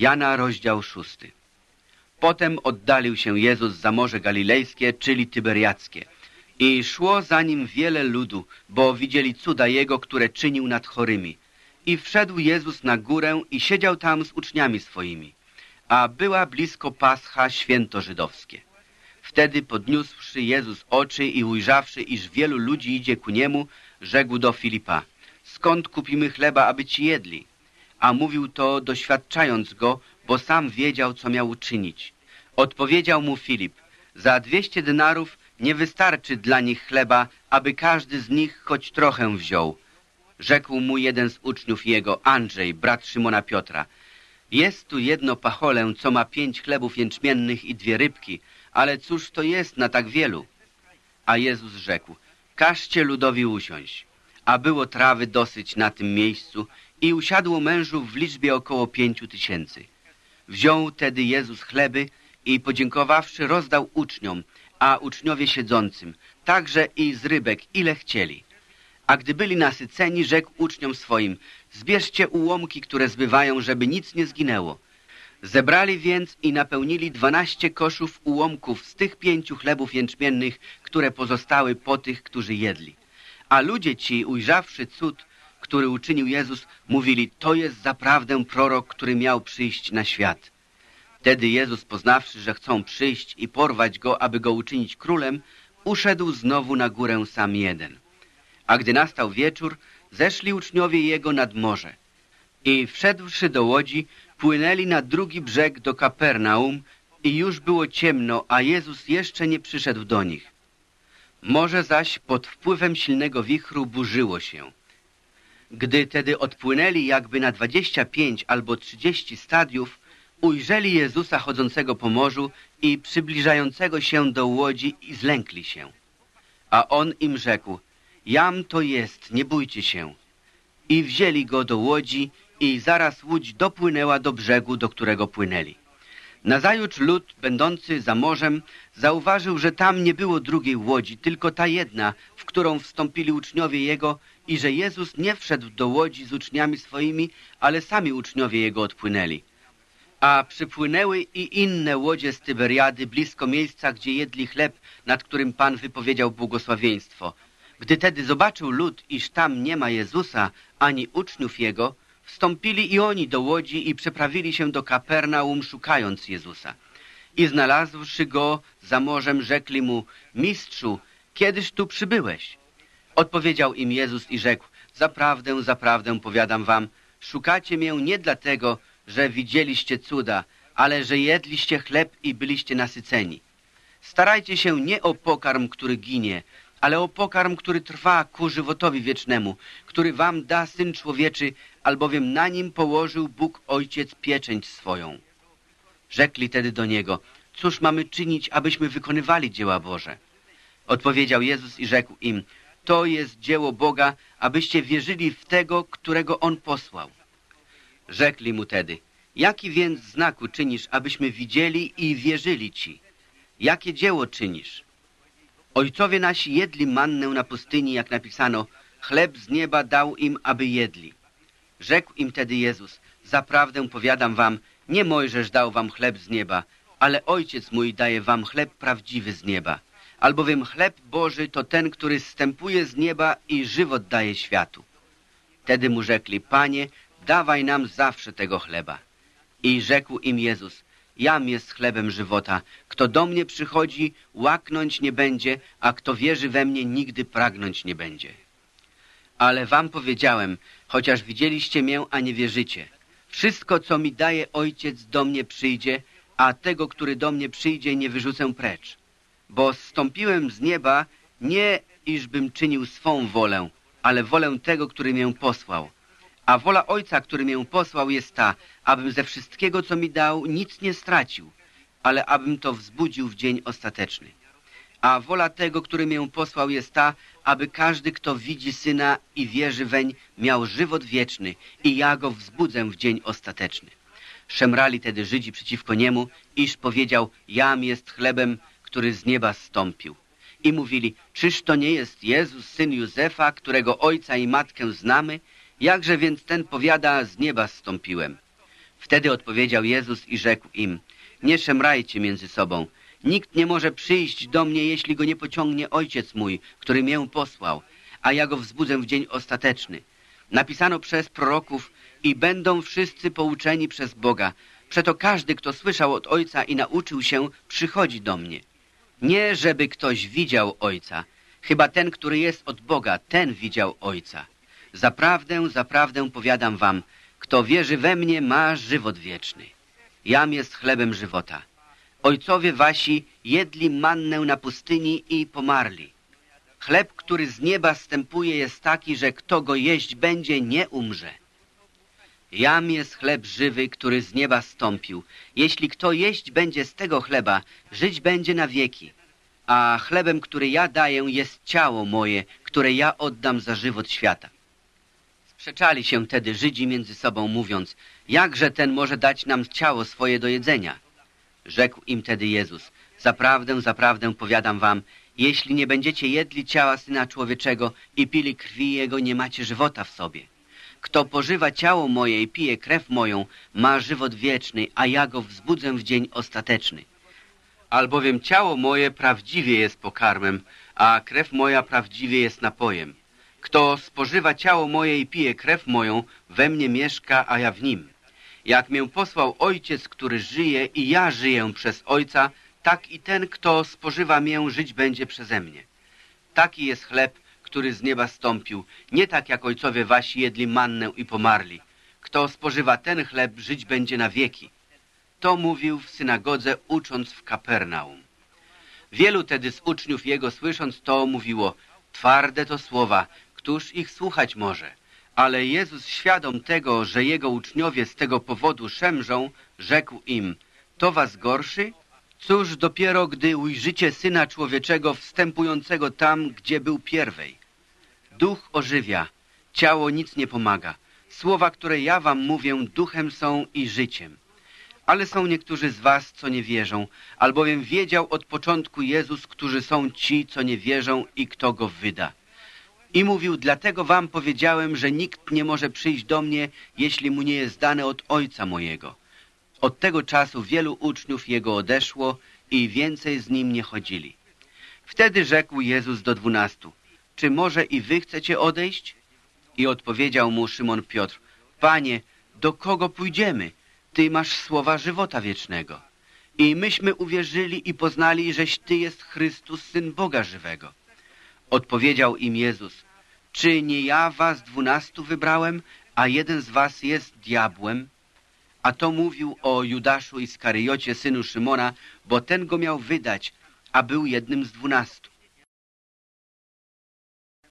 Jana, rozdział szósty. Potem oddalił się Jezus za Morze Galilejskie, czyli Tyberiackie. I szło za nim wiele ludu, bo widzieli cuda Jego, które czynił nad chorymi. I wszedł Jezus na górę i siedział tam z uczniami swoimi. A była blisko Pascha, święto żydowskie. Wtedy podniósłszy Jezus oczy i ujrzawszy, iż wielu ludzi idzie ku Niemu, rzekł do Filipa, skąd kupimy chleba, aby ci jedli? A mówił to doświadczając go, bo sam wiedział, co miał uczynić. Odpowiedział mu Filip, za dwieście denarów nie wystarczy dla nich chleba, aby każdy z nich choć trochę wziął. Rzekł mu jeden z uczniów jego, Andrzej, brat Szymona Piotra. Jest tu jedno pacholę, co ma pięć chlebów jęczmiennych i dwie rybki, ale cóż to jest na tak wielu? A Jezus rzekł, każcie ludowi usiąść. A było trawy dosyć na tym miejscu i usiadło mężów w liczbie około pięciu tysięcy. Wziął tedy Jezus chleby i podziękowawszy rozdał uczniom, a uczniowie siedzącym, także i z rybek, ile chcieli. A gdy byli nasyceni, rzekł uczniom swoim, zbierzcie ułomki, które zbywają, żeby nic nie zginęło. Zebrali więc i napełnili dwanaście koszów ułomków z tych pięciu chlebów jęczmiennych, które pozostały po tych, którzy jedli. A ludzie ci, ujrzawszy cud, który uczynił Jezus, mówili, to jest zaprawdę prorok, który miał przyjść na świat. Wtedy Jezus, poznawszy, że chcą przyjść i porwać go, aby go uczynić królem, uszedł znowu na górę sam jeden. A gdy nastał wieczór, zeszli uczniowie jego nad morze. I wszedłszy do łodzi, płynęli na drugi brzeg do Kapernaum i już było ciemno, a Jezus jeszcze nie przyszedł do nich. Morze zaś pod wpływem silnego wichru burzyło się. Gdy tedy odpłynęli jakby na dwadzieścia pięć albo trzydzieści stadiów, ujrzeli Jezusa chodzącego po morzu i przybliżającego się do łodzi i zlękli się. A On im rzekł, jam to jest, nie bójcie się. I wzięli go do łodzi i zaraz łódź dopłynęła do brzegu, do którego płynęli. Nazajutrz lud, będący za morzem, zauważył, że tam nie było drugiej łodzi, tylko ta jedna, w którą wstąpili uczniowie Jego i że Jezus nie wszedł do łodzi z uczniami swoimi, ale sami uczniowie Jego odpłynęli. A przypłynęły i inne łodzie z Tyberiady blisko miejsca, gdzie jedli chleb, nad którym Pan wypowiedział błogosławieństwo. Gdy tedy zobaczył lud, iż tam nie ma Jezusa ani uczniów Jego, Wstąpili i oni do łodzi i przeprawili się do Kapernaum, szukając Jezusa. I znalazłszy go za morzem, rzekli mu, mistrzu, kiedyż tu przybyłeś? Odpowiedział im Jezus i rzekł, zaprawdę, zaprawdę powiadam wam, szukacie mię nie dlatego, że widzieliście cuda, ale że jedliście chleb i byliście nasyceni. Starajcie się nie o pokarm, który ginie, ale o pokarm, który trwa ku żywotowi wiecznemu, który wam da Syn Człowieczy, albowiem na nim położył Bóg Ojciec pieczęć swoją. Rzekli tedy do Niego, cóż mamy czynić, abyśmy wykonywali dzieła Boże? Odpowiedział Jezus i rzekł im, to jest dzieło Boga, abyście wierzyli w Tego, którego On posłał. Rzekli mu tedy, jaki więc znaku czynisz, abyśmy widzieli i wierzyli Ci? Jakie dzieło czynisz? Ojcowie nasi jedli mannę na pustyni, jak napisano, chleb z nieba dał im, aby jedli. Rzekł im tedy Jezus, zaprawdę powiadam wam, nie Mojżesz dał wam chleb z nieba, ale Ojciec mój daje wam chleb prawdziwy z nieba. Albowiem chleb Boży to ten, który zstępuje z nieba i żywot daje światu. Wtedy mu rzekli, Panie, dawaj nam zawsze tego chleba. I rzekł im Jezus, Jam jest chlebem żywota. Kto do mnie przychodzi, łaknąć nie będzie, a kto wierzy we mnie, nigdy pragnąć nie będzie. Ale wam powiedziałem, chociaż widzieliście mię, a nie wierzycie. Wszystko, co mi daje Ojciec, do mnie przyjdzie, a tego, który do mnie przyjdzie, nie wyrzucę precz. Bo zstąpiłem z nieba nie, iżbym czynił swą wolę, ale wolę tego, który mię posłał. A wola Ojca, który mię posłał, jest ta, abym ze wszystkiego, co mi dał, nic nie stracił, ale abym to wzbudził w dzień ostateczny. A wola tego, który mię posłał, jest ta, aby każdy, kto widzi Syna i wierzy weń, miał żywot wieczny i ja go wzbudzę w dzień ostateczny. Szemrali tedy Żydzi przeciwko niemu, iż powiedział, jam jest chlebem, który z nieba stąpił. I mówili, czyż to nie jest Jezus, syn Józefa, którego ojca i matkę znamy? Jakże więc ten powiada, z nieba stąpiłem? Wtedy odpowiedział Jezus i rzekł im, nie szemrajcie między sobą. Nikt nie może przyjść do mnie, jeśli go nie pociągnie Ojciec mój, który mię posłał, a ja go wzbudzę w dzień ostateczny. Napisano przez proroków i będą wszyscy pouczeni przez Boga. Przeto każdy, kto słyszał od Ojca i nauczył się, przychodzi do mnie. Nie, żeby ktoś widział Ojca. Chyba ten, który jest od Boga, ten widział Ojca. Zaprawdę, zaprawdę powiadam wam, kto wierzy we mnie, ma żywot wieczny. Jam jest chlebem żywota. Ojcowie wasi jedli mannę na pustyni i pomarli. Chleb, który z nieba stępuje, jest taki, że kto go jeść będzie, nie umrze. Jam jest chleb żywy, który z nieba stąpił. Jeśli kto jeść będzie z tego chleba, żyć będzie na wieki. A chlebem, który ja daję, jest ciało moje, które ja oddam za żywot świata. Sprzeczali się tedy Żydzi między sobą, mówiąc, jakże ten może dać nam ciało swoje do jedzenia? Rzekł im tedy Jezus, zaprawdę, zaprawdę powiadam wam, jeśli nie będziecie jedli ciała Syna Człowieczego i pili krwi Jego, nie macie żywota w sobie. Kto pożywa ciało moje i pije krew moją, ma żywot wieczny, a ja go wzbudzę w dzień ostateczny. Albowiem ciało moje prawdziwie jest pokarmem, a krew moja prawdziwie jest napojem. Kto spożywa ciało moje i pije krew moją, we mnie mieszka, a ja w nim. Jak mię posłał Ojciec, który żyje i ja żyję przez Ojca, tak i ten, kto spożywa mię, żyć będzie przeze mnie. Taki jest chleb, który z nieba stąpił, nie tak jak ojcowie wasi jedli mannę i pomarli. Kto spożywa ten chleb, żyć będzie na wieki. To mówił w synagodze, ucząc w Kapernaum. Wielu tedy z uczniów jego, słysząc to, mówiło, twarde to słowa, któż ich słuchać może? Ale Jezus, świadom tego, że jego uczniowie z tego powodu szemrzą, rzekł im, to was gorszy? Cóż dopiero, gdy ujrzycie Syna Człowieczego wstępującego tam, gdzie był pierwej. Duch ożywia, ciało nic nie pomaga. Słowa, które ja wam mówię, duchem są i życiem. Ale są niektórzy z was, co nie wierzą, albowiem wiedział od początku Jezus, którzy są ci, co nie wierzą i kto go wyda. I mówił, dlatego wam powiedziałem, że nikt nie może przyjść do mnie, jeśli mu nie jest dane od Ojca mojego. Od tego czasu wielu uczniów jego odeszło i więcej z nim nie chodzili. Wtedy rzekł Jezus do dwunastu, czy może i wy chcecie odejść? I odpowiedział mu Szymon Piotr, Panie, do kogo pójdziemy? Ty masz słowa żywota wiecznego. I myśmy uwierzyli i poznali, żeś Ty jest Chrystus, Syn Boga żywego. Odpowiedział im Jezus, czy nie ja was dwunastu wybrałem, a jeden z was jest diabłem? A to mówił o Judaszu Iskaryjocie, synu Szymona, bo ten go miał wydać, a był jednym z dwunastu.